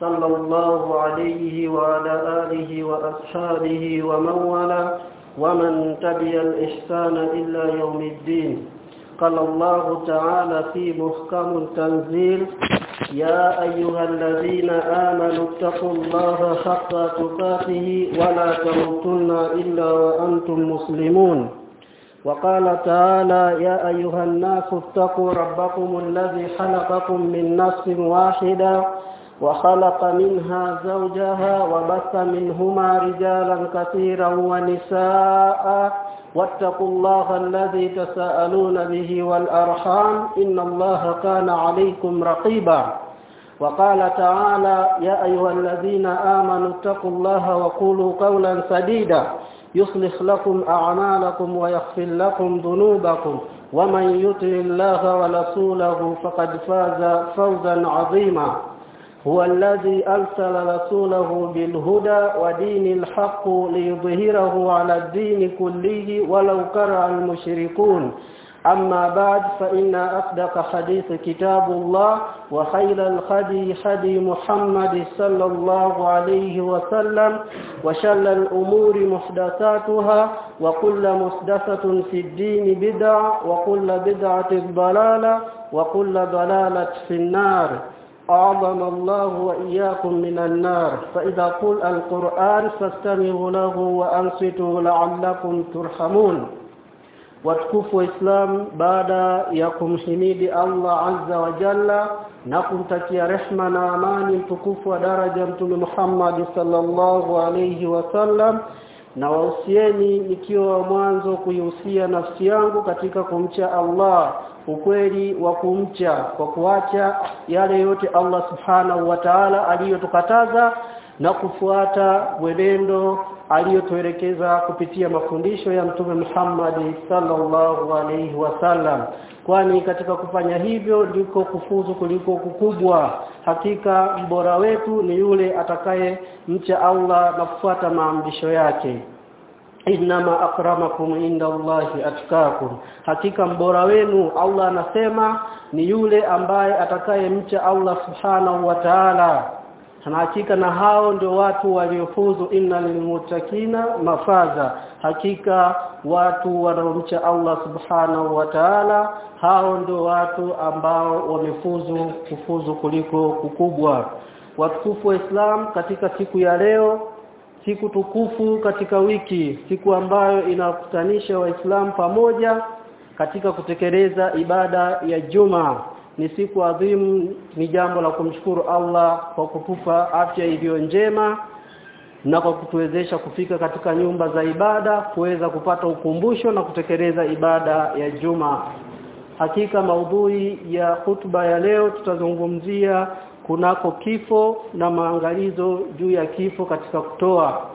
صلى الله عليه وعلى آله وأصحابه ومن والاه ومن تبع الإحسان إلا يوم الدين. قال الله تعالى في محكم التنزيل يا أيها الذين آمنوا اتقوا الله حق تقاته ولا تموتن إلا وأنتم مسلمون. وقال تعالى يا أيها الناس اتقوا ربكم الذي خلقكم من نفس واحدة وخلق منها زوجها وبث منهما رجالا كثيرا ونساء. واتقوا الله الذي تساءلون به والأرحام. إن الله كان عليكم رقيبا. وقال تعالى يا أيها الذين آمنوا اتقوا الله وقولوا قولا سديدا. يصلح لكم أعمالكم ويغفر لكم ذنوبكم. ومن يطع الله ورسوله فقد فاز فوزا عظيما. هو الذي أرسل رسوله بالهدى ودين الحق ليظهره على الدين كله ولو كره المشركون. أما بعد فإن أصدق حديث كتاب الله وخير الخدي خدي محمد صلى الله عليه وسلم وشل الأمور محدثاتها وكل محدثة في الدين بدعة وكل بدعة ضلالة وكل ضلالة في النار. أعظم الله وإياكم من النار. فإذا قل القرآن فاستمعوا له وأنصتوا لعلكم ترحمون. واتكفوا إسلام بعد يكم حميد الله عز وجل. نقم تكي رحمة نعمان تكفوا درجة محمد صلى الله عليه وسلم. Na wahusieni nikiwa mwanzo kuihusia nafsi yangu katika kumcha Allah ukweli wa kumcha kwa kuacha yale yote Allah subhanahu wa ta'ala aliyotukataza na kufuata mwenendo aliyotuelekeza kupitia mafundisho ya mtume Muhammad sallallahu alaihi wasallam kwani katika kufanya hivyo ndiko kufuzu kuliko kukubwa. Hakika mbora wetu ni yule atakaye mcha Allah na kufuata maamrisho yake. Innama akramakum inda Allahi atkakum hakika mbora wenu Allah anasema ni yule ambaye atakaye mcha Allah subhanahu wa ta'ala na hakika na hao ndio watu waliofuzu inna lilmutakina mafaza. Hakika watu wanaomcha Allah subhanahu wa ta'ala hao ndio watu ambao wamefuzu kufuzu kuliko kukubwa. Watukufu wa Islam katika siku ya leo siku tukufu katika wiki siku ambayo inakutanisha waislamu pamoja katika kutekeleza ibada ya Juma ni siku adhimu ni jambo la kumshukuru Allah kwa kutupa afya iliyo njema na kwa kutuwezesha kufika katika nyumba za ibada kuweza kupata ukumbusho na kutekeleza ibada ya Juma. Hakika maudhui ya hutuba ya leo tutazungumzia kunako kifo na maangalizo juu ya kifo katika kutoa.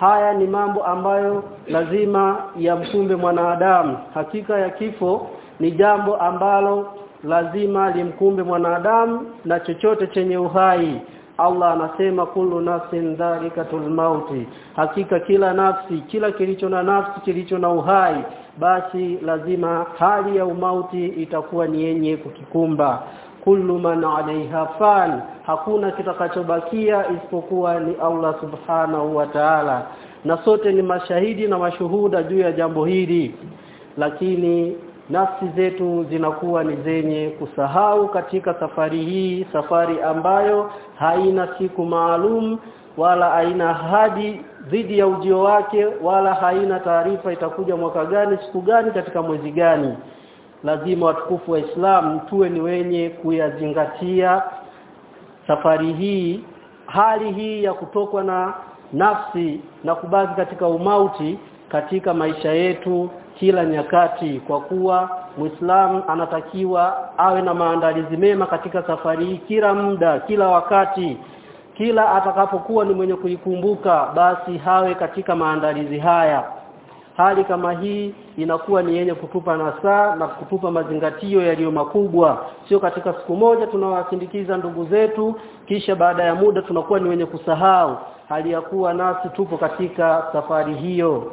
Haya ni mambo ambayo lazima yamkumbe mwanadamu hakika ya kifo ni jambo ambalo lazima limkumbe mwanadamu na chochote chenye uhai. Allah anasema kullu nafsin dharikatul mauti. Hakika kila nafsi kila kilicho na nafsi kilicho na uhai basi lazima hali ya umauti itakuwa ni yenye kukikumba. Kullu man alaiha fan hakuna kitakachobakia isipokuwa ni Allah subhanahu wa ta'ala. Na sote ni mashahidi na mashuhuda juu ya jambo hili. Lakini nafsi zetu zinakuwa ni zenye kusahau katika safari hii safari ambayo haina siku maalum wala haina hadi dhidi ya ujio wake wala haina taarifa itakuja mwaka gani siku gani katika mwezi gani. Lazima watukufu wa Islam tuwe ni wenye kuyazingatia safari hii hali hii ya kutokwa na nafsi na kubaki katika umauti katika maisha yetu kila nyakati kwa kuwa Muislam anatakiwa awe na maandalizi mema katika safari hii kila muda kila wakati. Kila atakapokuwa ni mwenye kuikumbuka basi hawe katika maandalizi haya. Hali kama hii inakuwa ni yenye kutupa nasaa na kutupa mazingatio yaliyo makubwa. Sio katika siku moja tunawasindikiza ndugu zetu kisha baada ya muda tunakuwa ni wenye kusahau. Hali ya kuwa nasi tupo katika safari hiyo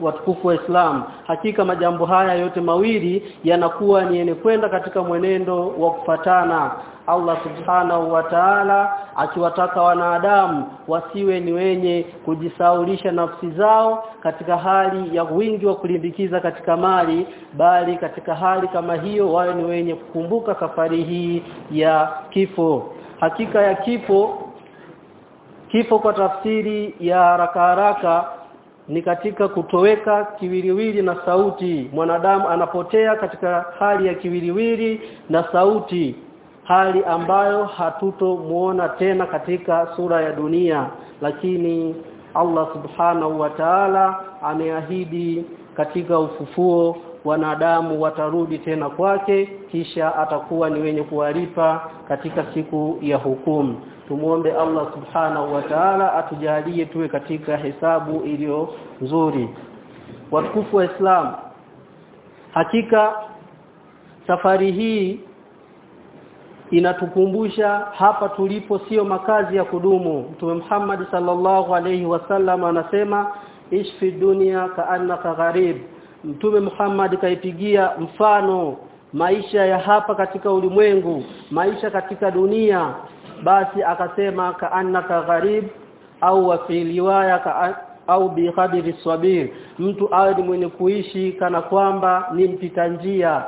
watukufu wa Islam. Hakika majambo haya yote mawili yanakuwa ni yenye kwenda katika mwenendo wa kufatana. Allah subhanahu wa ta'ala akiwataka wanadamu wasiwe ni wenye kujisaulisha nafsi zao katika hali ya wingi wa kulimbikiza katika mali bali katika hali kama hiyo wawe ni wenye kukumbuka safari hii ya kifo. Hakika ya kifo kifo kwa tafsiri ya haraka haraka ni katika kutoweka kiwiliwili na sauti. Mwanadamu anapotea katika hali ya kiwiliwili na sauti hali ambayo hatutomuona tena katika sura ya dunia. Lakini Allah subhanahu wa ta'ala ameahidi katika ufufuo wanadamu watarudi tena kwake kisha atakuwa ni wenye kuwalipa katika siku ya hukumu tumuombe Allah subhanahu wa ta'ala atujalie tuwe katika hesabu iliyo nzuri. Watukufu wa Islam hakika safari hii inatukumbusha hapa tulipo sio makazi ya kudumu. Mtume Muhammad sallallahu alayhi wasallam anasema ishfi dunia kaannaka gharib. Mtume Muhammad kaipigia mfano maisha ya hapa katika ulimwengu maisha katika dunia. Basi akasema kaannaka gharib au fi riwaya ka au bi qadri sabir. Mtu awe ni mwenye kuishi kana kwamba ni mpita njia.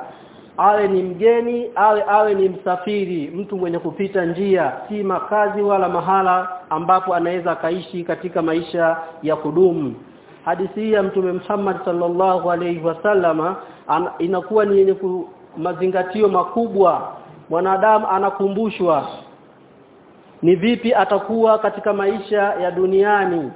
Awe ni mgeni awe awe ni msafiri. Mtu mwenye kupita njia si makazi wala mahala ambapo anaweza kaishi katika maisha ya kudumu. Hadithi ya mtume Muhammad sallallahu alaihi wasallama inakuwa ni yenye mazingatio makubwa mwanadamu anakumbushwa. Ni vipi atakuwa katika maisha ya duniani?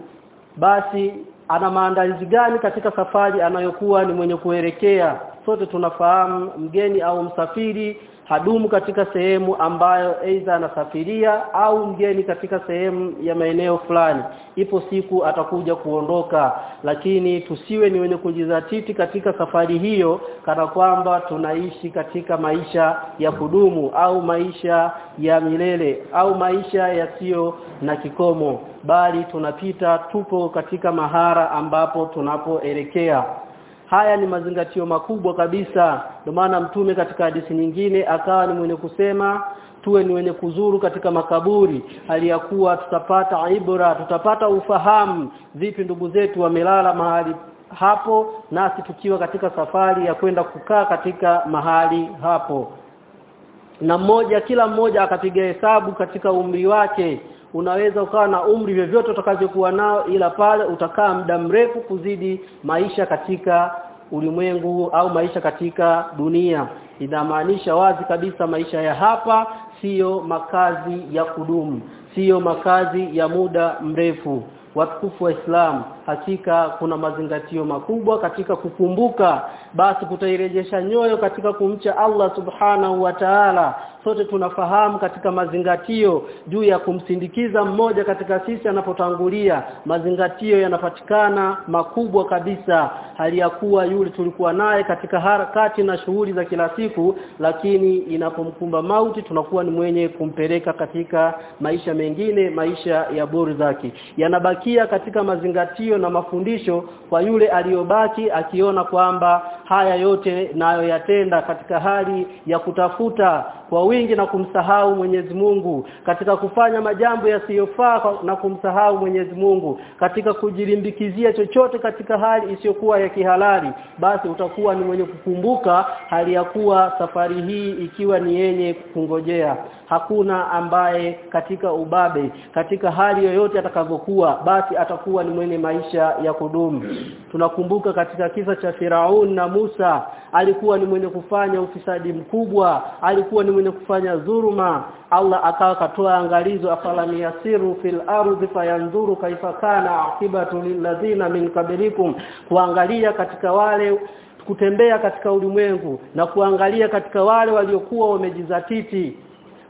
Basi ana maandalizi gani katika safari anayokuwa ni mwenye kuelekea? Sote tunafahamu mgeni au msafiri hadumu katika sehemu ambayo aidha anasafiria au mgeni katika sehemu ya maeneo fulani. Ipo siku atakuja kuondoka lakini tusiwe ni wenye kujizatiti katika safari hiyo kana kwamba tunaishi katika maisha ya kudumu au maisha ya milele au maisha yasiyo na kikomo. Bali tunapita tupo katika mahara ambapo tunapoelekea haya ni mazingatio makubwa kabisa. Ndio maana mtume katika hadithi nyingine akawa ni mwenye kusema tuwe ni wenye kuzuru katika makaburi aliyakuwa ya kuwa tutapata ibra tutapata ufahamu vipi ndugu zetu wamelala mahali hapo nasi tukiwa katika safari ya kwenda kukaa katika mahali hapo. Na mmoja kila mmoja akapiga hesabu katika umri wake unaweza ukawa na umri vyovyote utakavyokuwa nao ila pale utakaa muda mrefu kuzidi maisha katika ulimwengu au maisha katika dunia. Inamaanisha wazi kabisa maisha ya hapa siyo makazi ya kudumu siyo makazi ya muda mrefu. Watukufu wa Islam hakika kuna mazingatio makubwa katika kukumbuka. Basi kutairejesha nyoyo katika kumcha Allah subhanahu wa ta'ala. Sote tunafahamu katika mazingatio juu ya kumsindikiza mmoja katika sisi anapotangulia. Mazingatio yanapatikana makubwa kabisa. Hali ya kuwa yule tulikuwa naye katika harakati na shughuli za kila siku lakini inapomkumba mauti tunakuwa ni mwenye kumpeleka katika maisha mengine maisha ya zake. Yanabakia katika mazingatio na mafundisho kwa yule aliyobaki akiona kwamba haya yote nayo yatenda katika hali ya kutafuta kwa wingi na kumsahau Mwenyezi Mungu katika kufanya majambo yasiyofaa na kumsahau Mwenyezi Mungu katika kujilimbikizia chochote katika hali isiyokuwa ya kihalali basi utakuwa ni mwenye kukumbuka hali ya kuwa safari hii ikiwa ni yenye kungojea hakuna ambaye katika ubabe katika hali yoyote atakavyokuwa basi atakuwa ni mwenye maisha ya kudumu. Tunakumbuka katika kisa cha Firaun na Musa alikuwa ni mwenye kufanya ufisadi mkubwa alikuwa ni mwenye kufanya dhuluma Allah akawa katoa angalizo afalam yasiru fil ardi fayanzuru kaifa kana akibatu lilladhina min qablikum kuangalia katika wale kutembea katika ulimwengu na kuangalia katika wale waliokuwa wamejizatiti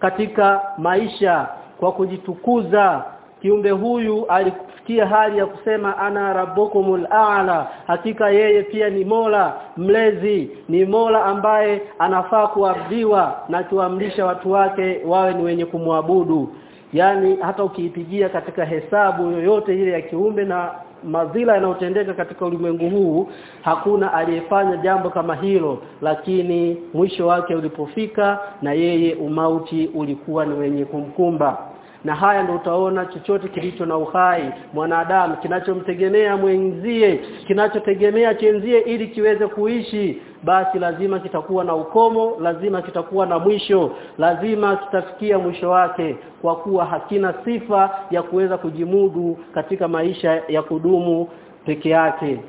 katika maisha kwa kujitukuza. Kiumbe huyu alifikia hali ya kusema ana rabbukumul a'la. Hakika yeye pia ni Mola mlezi ni Mola ambaye anafaa kuabudiwa na kuamrisha watu wake wawe ni wenye kumwabudu. Yani hata ukiipigia katika hesabu yoyote ile ya kiumbe na madhila yanayotendeka katika ulimwengu huu hakuna aliyefanya jambo kama hilo lakini mwisho wake ulipofika na yeye umauti ulikuwa ni wenye kumkumba na haya ndio utaona chochote kilicho na uhai mwanadamu kinachomtegemea mwenzie kinachotegemea chenzie ili kiweze kuishi. Basi lazima kitakuwa na ukomo lazima kitakuwa na mwisho lazima kitafikia mwisho wake kwa kuwa hakina sifa ya kuweza kujimudu katika maisha ya kudumu peke yake.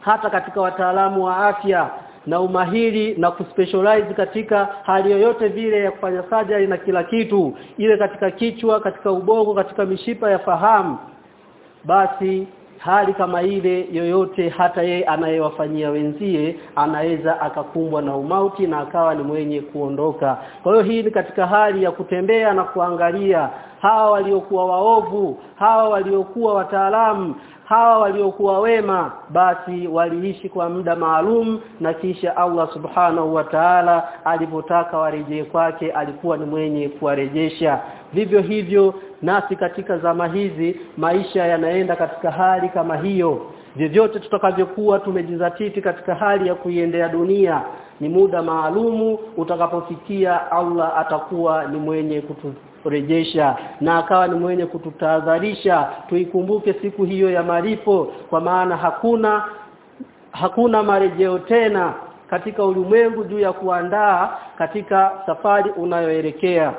Hata katika wataalamu wa afya na umahiri na kuspecialize katika hali yoyote vile ya kufanya surgery na kila kitu ile katika kichwa katika ubongo katika mishipa ya fahamu basi hali kama ile yoyote hata ye anayewafanyia wenzie anaweza akakumbwa na umauti na akawa ni mwenye kuondoka. Kwa hiyo hii ni katika hali ya kutembea na kuangalia hawa waliokuwa waovu hawa waliokuwa wataalamu hawa waliokuwa wema basi waliishi kwa muda maalum na kisha Allah subhanahu wa ta'ala alipotaka warejee kwake alikuwa ni mwenye kuwarejesha. Vivyo hivyo nasi katika zama hizi maisha yanaenda katika hali kama hiyo. Vyovyote tutakavyokuwa tumejizatiti katika hali ya kuiendea dunia ni muda maalumu utakapofikia Allah atakuwa ni mwenye kuturejesha na akawa ni mwenye kututahadharisha. Tuikumbuke siku hiyo ya malipo kwa maana hakuna hakuna marejeo tena katika ulimwengu juu ya kuandaa katika safari unayoelekea.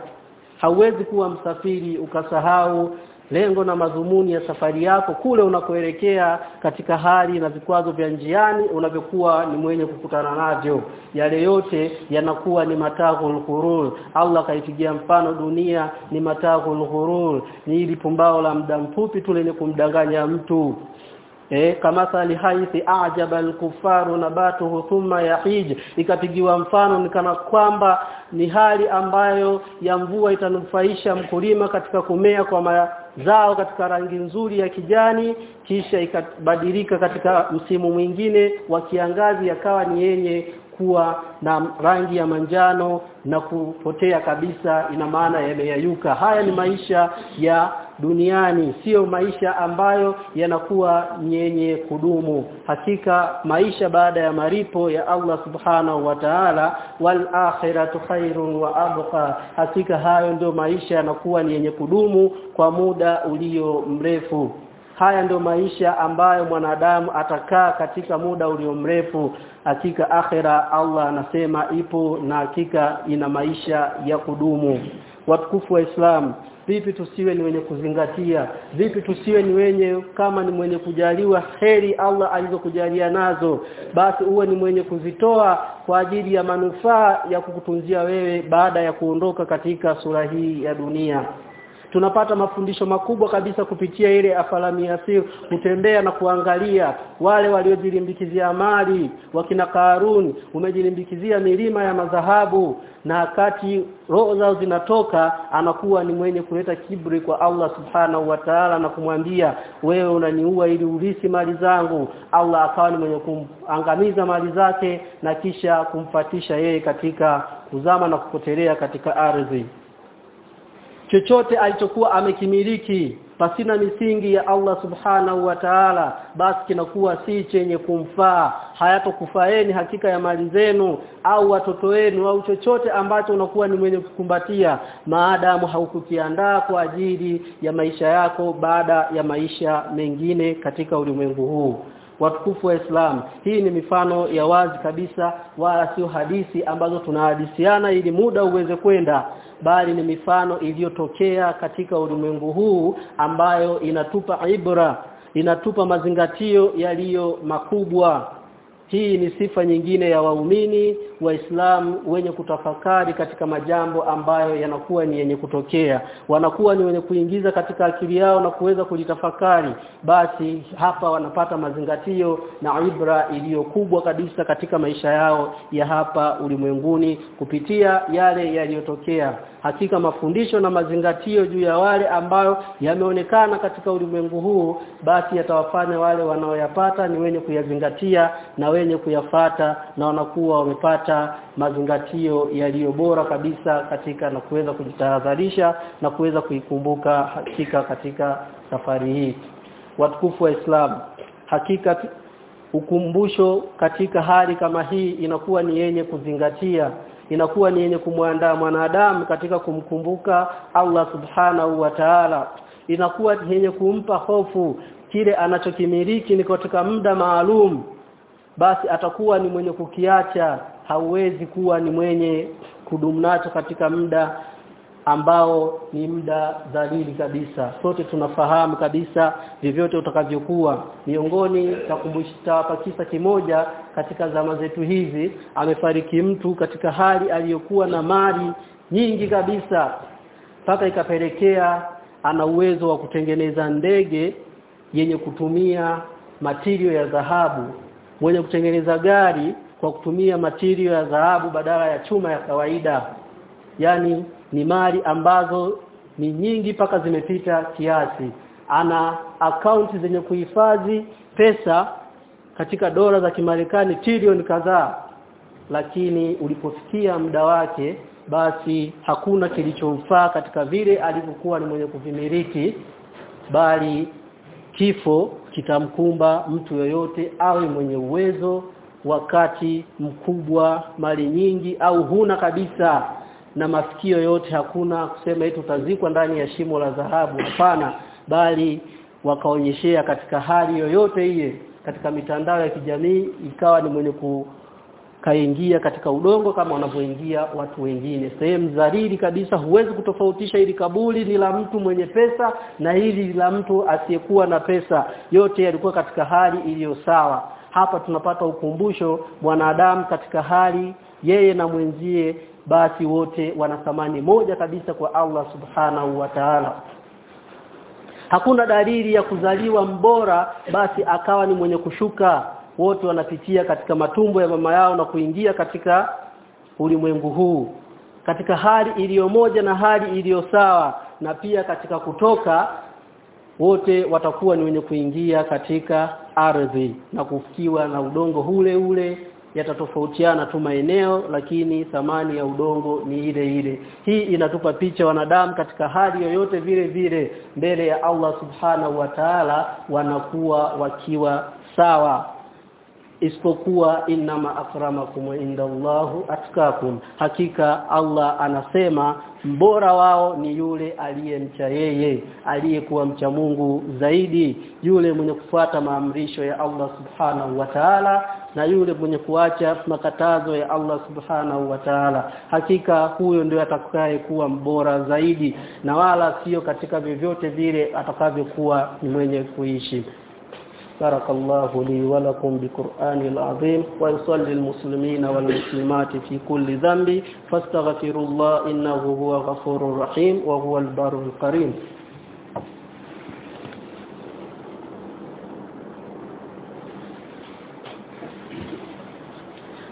Hauwezi kuwa msafiri ukasahau lengo na madhumuni ya safari yako kule unakoelekea katika hali na vikwazo vya njiani unavyokuwa ni mwenye kukutana navyo. Yale yote yanakuwa ni matahul ghurur. Allah kaipigia mfano dunia ni matahul ghurur. Ni ili pumbao la muda mfupi tu lenye kumdanganya mtu. Eh kama sali haithi ajaba al-kuffaru nabatuhu thumma yahij. Ikapigiwa mfano ni kana kwamba ni hali ambayo ya mvua itanufaisha mkulima katika kumea kwa mazao katika rangi nzuri ya kijani kisha ikabadilika katika msimu mwingine wa kiangazi yakawa ni yenye kuwa na rangi ya manjano na kupotea kabisa ina maana yameyayuka. Haya ni maisha ya duniani sio maisha ambayo yanakuwa yenye kudumu. Hakika maisha baada ya maripo ya Allah subhanahu wa ta'ala wal akhiratu khairun wa abqa. Hakika hayo ndio maisha yanakuwa ni yenye kudumu kwa muda ulio mrefu haya ndio maisha ambayo mwanadamu atakaa katika muda ulio mrefu. Hakika akhira Allah anasema ipo na hakika ina maisha ya kudumu. Watukufu wa Islam vipi tusiwe ni wenye kuzingatia? Vipi tusiwe ni wenye kama ni mwenye kujaliwa heri Allah alizokujalia nazo basi uwe ni mwenye kuzitoa kwa ajili ya manufaa ya kukutunzia wewe baada ya kuondoka katika sura hii ya dunia tunapata mafundisho makubwa kabisa kupitia ile afalami yasir kutembea na kuangalia wale waliojilimbikizia mali wakina Karuni umejilimbikizia milima ya madhahabu na wakati roho zao zinatoka anakuwa ni mwenye kuleta kibri kwa Allah subhanahu wa ta'ala na kumwambia wewe unaniua ili ulisi mali zangu. Allah akawa ni mwenye kumangamiza mali zake na kisha kumfatisha yeye katika kuzama na kupotelea katika ardhi chochote alichokuwa amekimiliki pasina misingi ya Allah subhanahu wa ta'ala basi kinakuwa si chenye kumfaa. Hayatokufaeni hakika ya mali zenu au watoto wenu au chochote ambacho unakuwa ni mwenye kukumbatia. Maadamu haukukiandaa kwa ajili ya maisha yako baada ya maisha mengine katika ulimwengu huu. Watukufu wa Islam hii ni mifano ya wazi kabisa wala sio hadithi ambazo tunahadisiana ili muda uweze kwenda bali ni mifano iliyotokea katika ulimwengu huu ambayo inatupa ibra inatupa mazingatio yaliyo makubwa hii ni sifa nyingine ya waumini waislamu wenye kutafakari katika majambo ambayo yanakuwa ni yenye kutokea. Wanakuwa ni wenye kuingiza katika akili yao na kuweza kulitafakari. Basi hapa wanapata mazingatio na ibra iliyo kubwa kabisa katika maisha yao ya hapa ulimwenguni kupitia yale yaliyotokea. Hakika mafundisho na mazingatio juu ya wale ambayo yameonekana katika ulimwengu huu basi yatawafanya wale wanaoyapata ni wenye kuyazingatia na wenye kuyafata na wanakuwa wamepata mazingatio yaliyo bora kabisa katika na kuweza kujitahadharisha na kuweza kuikumbuka hakika katika safari hii. Watukufu wa Islam hakika ukumbusho katika hali kama hii inakuwa ni yenye kuzingatia inakuwa ni yenye kumwandaa mwanadamu katika kumkumbuka Allah subhanahu wa ta'ala. Inakuwa yenye kumpa hofu kile anachokimiliki ni katika muda maalum basi atakuwa ni mwenye kukiacha hauwezi kuwa ni mwenye kudumu nacho katika muda ambao ni muda dhalili kabisa. Sote tunafahamu kabisa vyovyote utakavyokuwa. Miongoni takumbusha kisa kimoja katika zama zetu hizi amefariki mtu katika hali aliyokuwa na mali nyingi kabisa. Mpaka ikapelekea ana uwezo wa kutengeneza ndege yenye kutumia matirio ya dhahabu mwenye kutengeneza gari kwa kutumia matirio ya dhahabu badala ya chuma ya kawaida. Yani ni mali ambazo ni nyingi paka zimepita kiasi. Ana akaunti zenye kuhifadhi pesa katika dola za Kimarekani trilioni kadhaa. Lakini ulipofikia muda wake basi hakuna kilichomfaa katika vile alivyokuwa ni mwenye kuvimiliki bali kifo kitamkumba mtu yoyote awe mwenye uwezo wakati mkubwa mali nyingi au huna kabisa na mafikio yote hakuna kusema eti utazikwa ndani ya shimo la dhahabu. Hapana bali wakaonyeshea katika hali yoyote ile katika mitandao ya kijamii ikawa ni mwenye kukaingia katika udongo kama wanavyoingia watu wengine. Sehemu dhalili kabisa huwezi kutofautisha ili kabuli ni la mtu mwenye pesa na hili la mtu asiyekuwa na pesa. Yote yalikuwa katika hali iliyo sawa. Hapa tunapata ukumbusho mwanadamu katika hali yeye na mwenzie basi wote wana thamani moja kabisa kwa Allah subhanahu wa ta'ala. Hakuna dalili ya kuzaliwa mbora basi akawa ni mwenye kushuka wote wanapitia katika matumbo ya mama yao na kuingia katika ulimwengu huu katika hali iliyo moja na hali iliyo sawa na pia katika kutoka wote watakuwa ni wenye kuingia katika ardhi na kufikiwa na udongo ule ule yatatofautiana tu maeneo lakini thamani ya udongo ni ile ile. Hii inatupa picha wanadamu katika hali yoyote vile vile mbele ya Allah subhanahu wa ta'ala wanakuwa wakiwa sawa isipokuwa inama akramakum indallahu atkakum hakika Allah anasema mbora wao ni yule aliyemcha yeye aliyekuwa mcha Mungu zaidi yule mwenye kufuata maamrisho ya Allah subhanahu wa ta'ala na yule mwenye kuacha makatazo ya Allah subhanahu wa ta'ala. Hakika huyo ndio atakaye kuwa mbora zaidi na wala sio katika vyovyote vile atakavyokuwa mwenye kuishi بارك الله لي ولكم بقرآن العظيم ويصلي المسلمين والمسلمات في كل ذنب فاستغفروا الله إنه هو غفور رحيم وهو البر الكريم.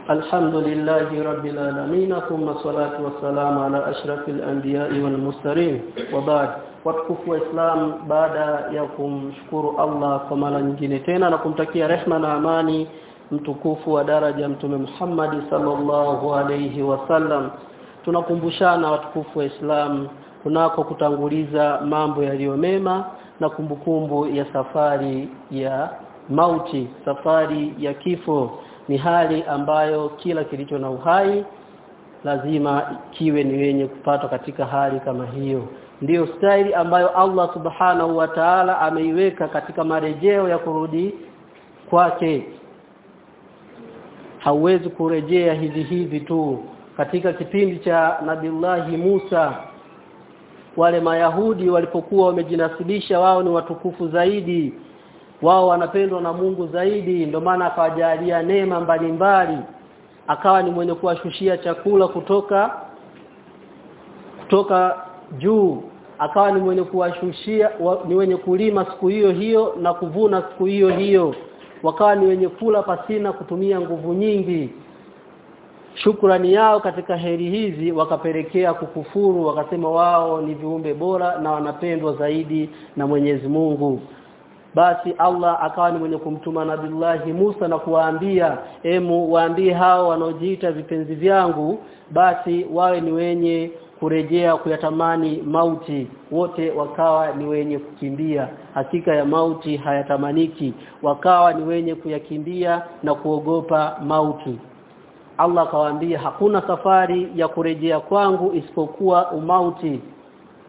الحمد لله رب العالمين ثم الصلاة والسلام على أشرف الأنبياء والمرسلين. وبعد watukufu wa Islam baada ya kumshukuru Allah kwa mara nyingine tena na kumtakia rehma na amani mtukufu wa daraja mtume Muhammad sallallahu alayhi wasallam tunakumbushana watukufu wa Islam kunako kutanguliza mambo yaliyo mema na kumbukumbu ya safari ya mauti safari ya kifo. Ni hali ambayo kila kilicho na uhai lazima kiwe ni wenye kupatwa katika hali kama hiyo ndiyo staili ambayo Allah subhanahu wa ta'ala ameiweka katika marejeo ya kurudi kwake. Hauwezi kurejea hivi hivi tu. Katika kipindi cha Nabillahi Musa wale mayahudi walipokuwa wamejinasibisha wao ni watukufu zaidi. Wao wanapendwa na Mungu zaidi. Ndio maana akawajalia neema mbalimbali. Akawa ni mwenye kuwashushia chakula kutoka kutoka juu akawa ni mwenye kuwashushia ni wenye kulima siku hiyo hiyo na kuvuna siku hiyo hiyo. Wakawa ni wenye kula pasina kutumia nguvu nyingi. Shukrani yao katika heri hizi wakapelekea kukufuru wakasema wao ni viumbe bora na wanapendwa zaidi na Mwenyezi Mungu. Basi Allah akawa ni mwenye kumtuma Nabillahi Musa na kuwaambia emu waambie hao wanaojiita vipenzi vyangu basi wawe ni wenye kurejea kuyatamani mauti wote wakawa ni wenye kukimbia. Hakika ya mauti hayatamaniki. Wakawa ni wenye kuyakimbia na kuogopa mauti. Allah akawaambia hakuna safari ya kurejea kwangu isipokuwa umauti.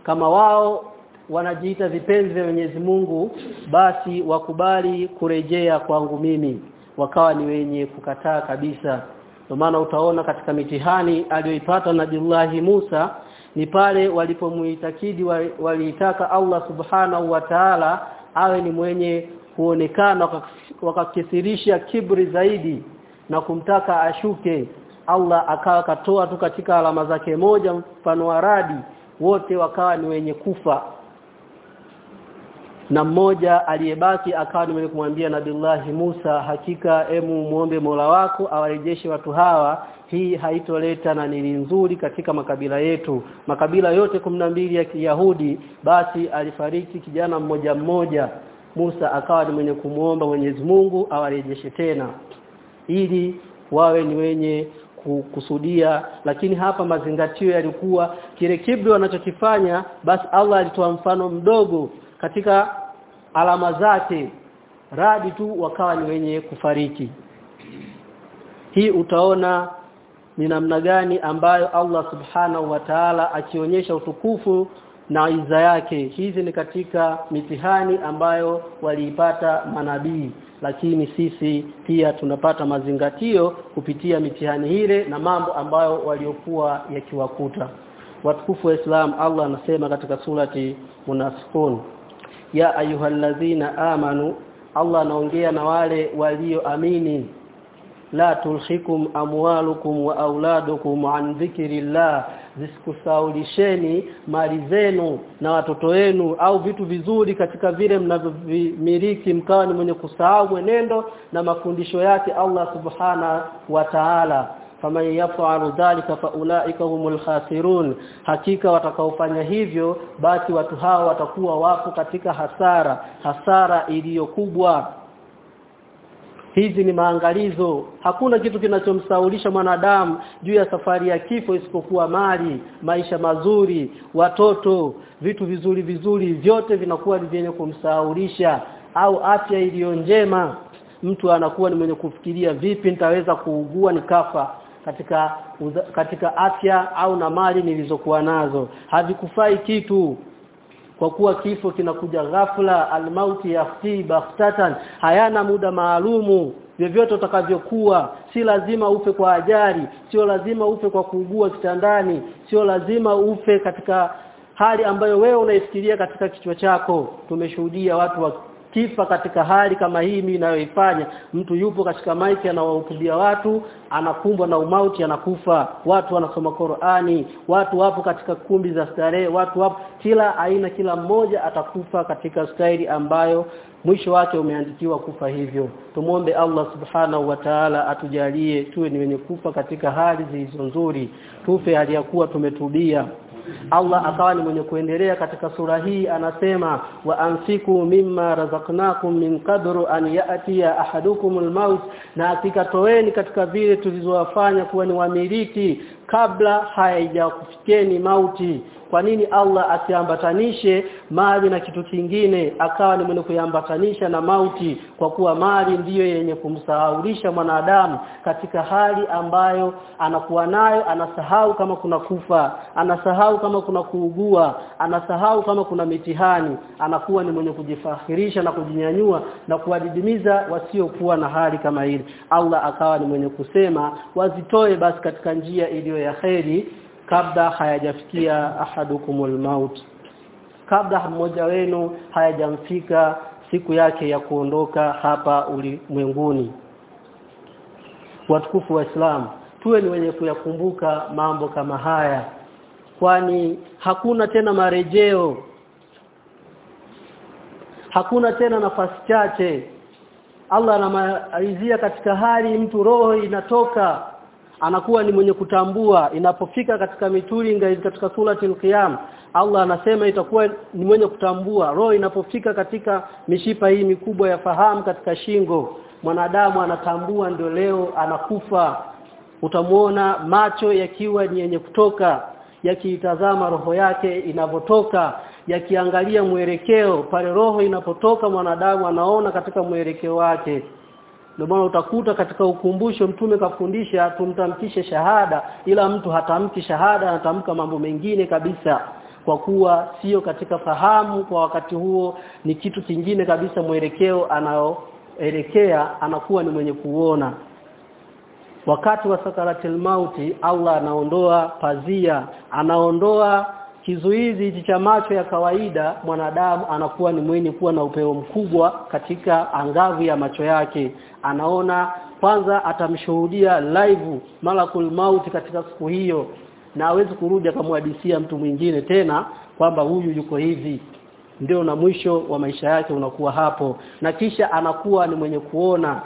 Kama wao wanajiita vipenzi vya Mwenyezi Mungu basi wakubali kurejea kwangu mimi. Wakawa ni wenye kukataa kabisa kwa maana utaona katika mitihani aliyoipata Nabiullahi Musa ni pale walipomuitakidi waliitaka Allah subhanahu wa ta'ala awe ni mwenye kuonekana wakakithirisha kibri zaidi na kumtaka ashuke. Allah akawa katoa tu katika alama zake moja mfano wa radi wote wakawa ni wenye kufa na mmoja aliyebaki akawa ni mwenye kumwambia Nabillahi Musa hakika emu muombe Mola wako awarejeshe watu hawa. Hii haitoleta na nili nzuri katika makabila yetu. Makabila yote mbili ya Kiyahudi basi alifariki kijana mmoja mmoja. Musa akawa ni mwenye kumuomba Mwenyezi Mungu awarejeshe tena ili wawe ni wenye kusudia. Lakini hapa mazingatio yalikuwa kile kibri wanachokifanya basi Allah alitoa mfano mdogo katika alama zake radi tu wakawa ni wenye kufariki. Hii utaona ni namna gani ambayo Allah subhanahu wa ta'ala akionyesha utukufu na iza yake. Hizi ni katika mitihani ambayo waliipata manabii lakini sisi pia tunapata mazingatio kupitia mitihani ile na mambo ambayo waliokuwa yakiwakuta. Watukufu wa Islam Allah anasema katika surati Munafiqun ya ayyuhalladhina amanu Allah anaongea na wale walioamini. La tulhikum amwalukum wa auladukum an dhikrillah zisikusaulisheni mali zenu na watoto wenu au vitu vizuri katika vile mnavyomiliki mkawa ni mwenye kusahau mwenendo na mafundisho yake Allah subhana wa ta'ala faman yaf'alu dhalika faulaika humul khasirun. Hakika watakaofanya hivyo basi watu hao watakuwa wapo katika hasara hasara iliyokubwa hizi ni maangalizo. Hakuna kitu kinachomsaulisha mwanadamu juu ya safari ya kifo isipokuwa mali maisha mazuri watoto vitu vizuri vizuri vyote vinakuwa ni vyenye kumsaulisha au afya iliyo njema. Mtu anakuwa ni mwenye kufikiria vipi nitaweza kuugua nikafa katika uza, katika afya au na mali nilizokuwa nazo. Havikufai kitu kwa kuwa kifo kinakuja ghafla almauti yafti baftatan hayana muda maalumu. Vyovyote utakavyokuwa si lazima ufe kwa ajali sio lazima ufe kwa kuugua kitandani sio lazima ufe katika hali ambayo wewe unaifikiria katika kichwa chako. Tumeshuhudia watu wa kifa katika hali kama hii mimi ninayoifanya. Mtu yupo katika maiki anawahutubia watu anakumbwa na umauti anakufa. Watu wanasoma Qur'ani watu wapo katika kumbi za starehe watu wapo. Kila aina kila mmoja atakufa katika staili ambayo mwisho wake umeandikiwa kufa hivyo. Tumwombe Allah subhanahu wa ta'ala atujalie tuwe ni wenye kufa katika hali zilizo nzuri. Tufe hali ya kuwa tumetubia Allah akawa ni mwenye kuendelea katika sura hii anasema wa anfiku mimma razaqnakum min qadru an ya'tiya ahadukum maut na hakika toeni katika vile tulizowafanya kuwa ni wamiliki kabla haijakufikeni mauti kwa nini Allah asiambatanishe mali na kitu kingine akawa ni mwenye kuambatanisha na mauti? Kwa kuwa mali ndiyo yenye kumsahaulisha mwanadamu katika hali ambayo anakuwa nayo anasahau kama kuna kufa anasahau kama kuna kuugua anasahau kama kuna mitihani. Anakuwa ni mwenye kujifahirisha na kujinyanyua na kuwadidimiza wasiokuwa na hali kama hili Allah akawa ni mwenye kusema wazitoe basi katika njia iliyo ya kheri kabla hayajafikia ahadukumul maut. Kabla mmoja wenu hayajamfika siku yake ya kuondoka hapa ulimwenguni. Watukufu wa Islam tuwe ni wenye kuyakumbuka mambo kama haya kwani hakuna tena marejeo. Hakuna tena nafasi chache. Allah anamalizia katika hali mtu roho inatoka anakuwa ni mwenye kutambua. Inapofika katika mitulinga katika suratul qiyam Allah anasema itakuwa ni mwenye kutambua. Roho inapofika katika mishipa hii mikubwa ya fahamu katika shingo mwanadamu anatambua ndio leo anakufa. Utamuona macho yakiwa ni yenye kutoka yakiitazama roho yake inavotoka yakiangalia mwelekeo. Pale roho inapotoka mwanadamu anaona katika mwelekeo wake ndio maana utakuta katika ukumbusho mtume kafundisha tumtamkishe shahada ila mtu hatamki shahada anatamka mambo mengine kabisa. Kwa kuwa sio katika fahamu kwa wakati huo ni kitu kingine kabisa mwelekeo anaoelekea anakuwa ni mwenye kuona. Wakati wa sakaratil mauti Allah anaondoa pazia anaondoa kizuizi hichi cha macho ya kawaida mwanadamu anakuwa ni mwenye kuwa na upeo mkubwa katika angavu ya macho yake. Anaona kwanza atamshuhudia live malakul mauti katika siku hiyo na hawezi kurudi akamwadisia mtu mwingine tena kwamba huyu yuko hivi. Ndio na mwisho wa maisha yake unakuwa hapo. Na kisha anakuwa ni mwenye kuona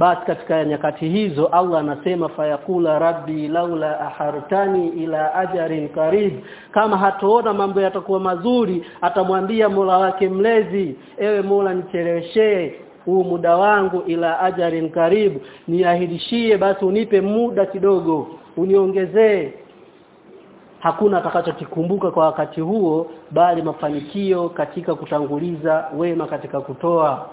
basi katika nyakati hizo Allah anasema fayakula rabbi laula ahartani ila ajarin karib kama hatoona mambo yatakuwa mazuri atamwambia Mola wake mlezi ewe Mola nicheleweshe huu muda wangu ila ajarin karibu niahidishie basi unipe muda kidogo uniongezee. Hakuna atakachokikumbuka kwa wakati huo bali mafanikio katika kutanguliza wema katika kutoa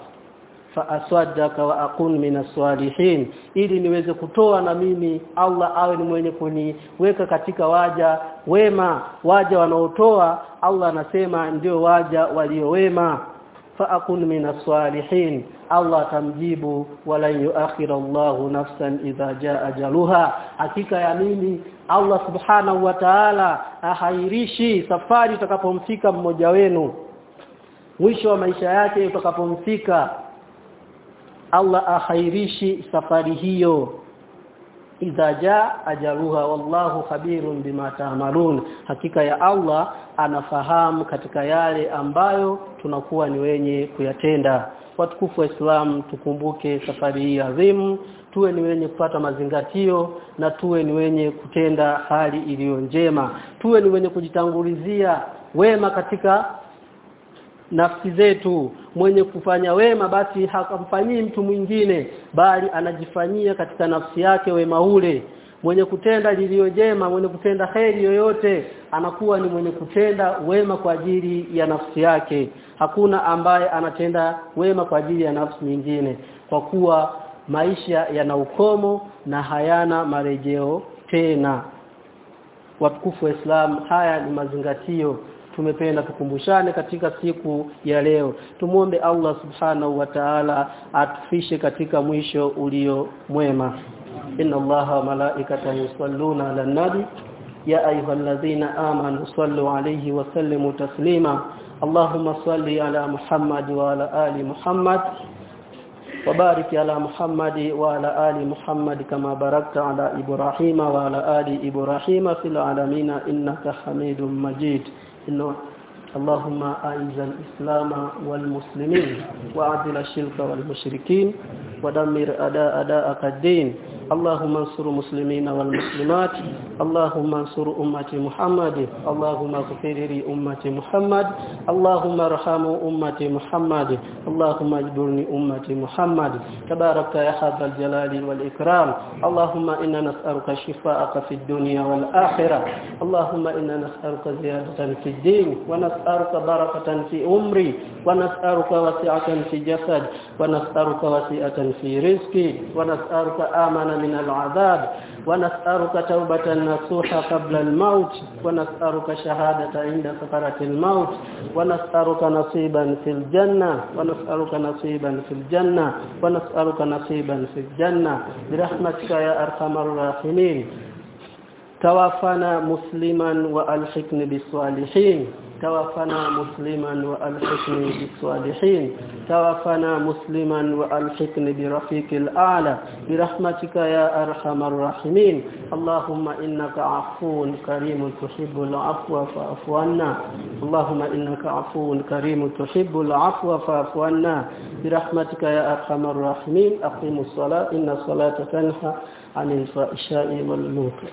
fa aswadaka wa akun minaswalihin ili niweze kutoa na mimi Allah awe ni mwenye kuniweka katika waja wema. Waja wanaotoa Allah anasema ndio waja walio wema. Fa akun minas salihin Allah tamjibu wala yuakhir Allahu nafsan idha jaa ajaluha. Hakika ya mimi Allah subhanahu wa ta'ala ahairishi safari utakapomfika mmoja wenu. Mwisho wa maisha yake utakapomfika Allah ahairishi safari hiyo. Idha jaa ajaluha wallahu khabirun bima ta'malun. Hakika ya Allah anafahamu katika yale ambayo tunakuwa ni wenye kuyatenda. Watukufu wa Islam tukumbuke safari hii adhimu. Tuwe ni wenye kupata mazingatio na tuwe ni wenye kutenda hali iliyo njema. Tuwe ni wenye kujitangulizia wema katika nafsi zetu. Mwenye kufanya wema basi hakamfanyii mtu mwingine bali anajifanyia katika nafsi yake wema ule. Mwenye kutenda lilio jema mwenye kutenda heri yoyote anakuwa ni mwenye kutenda wema kwa ajili ya nafsi yake. Hakuna ambaye anatenda wema kwa ajili ya nafsi nyingine kwa kuwa maisha yana ukomo na hayana marejeo tena. Watukufu wa Islam haya ni mazingatio tumependa tukumbushane katika siku ya leo tumuombe Allah subhanahu wa ta'ala atufishe katika mwisho ulio mwema inna allaha wa malaikatahu yusalluna ala nabi ya ayyuhalladhina amanu sallu alayhi wa sallimu taslima اللهم صل على محمد وعلى آل محمد وبارك على محمد وعلى آل محمد كما باركت على إبراهيم وعلى آل إبراهيم في العالمين إنك حميد مجيد إنه اللهم أعز الإسلام والمسلمين وأعدل الشرك والمشركين ودمر أداء أداءك الدين اللهم انصر المسلمين والمسلمات. اللهم انصر أمة محمد. اللهم اغفر لي أمة محمد. اللهم ارحم أمة محمد. اللهم اجبرني أمة محمد. تبارك يا حب الجلال والإكرام. اللهم إنا نسألك شفاءك في الدنيا والآخرة. اللهم إنا نسألك زيادة في الدين. ونسألك بركة في أمري. ونسألك وسعة في جسد. ونسألك وسعة في رزقي. ونسألك آمن من العذاب ونسألك توبة نصوحة قبل الموت ونسألك شهادة عند سكرة الموت ونسألك نصيبا في الجنة ونسألك نصيبا في الجنة ونسألك نصيبا في الجنة. برحمتك يا أرحم الراحمين. توفنا مسلما وألحقني بالصالحين. توفنا مسلما والحقني بالصالحين. توفنا مسلما والحقني برفيق الأعلى. برحمتك يا أرحم الراحمين. اللهم إنك عفو كريم تحب العفو فاعف عنا. اللهم إنك عفو كريم تحب العفو فاعف عنا. برحمتك يا أرحم الراحمين. اقيموا الصلاة. إن الصلاة تنهى عن الفحشاء والمنكر.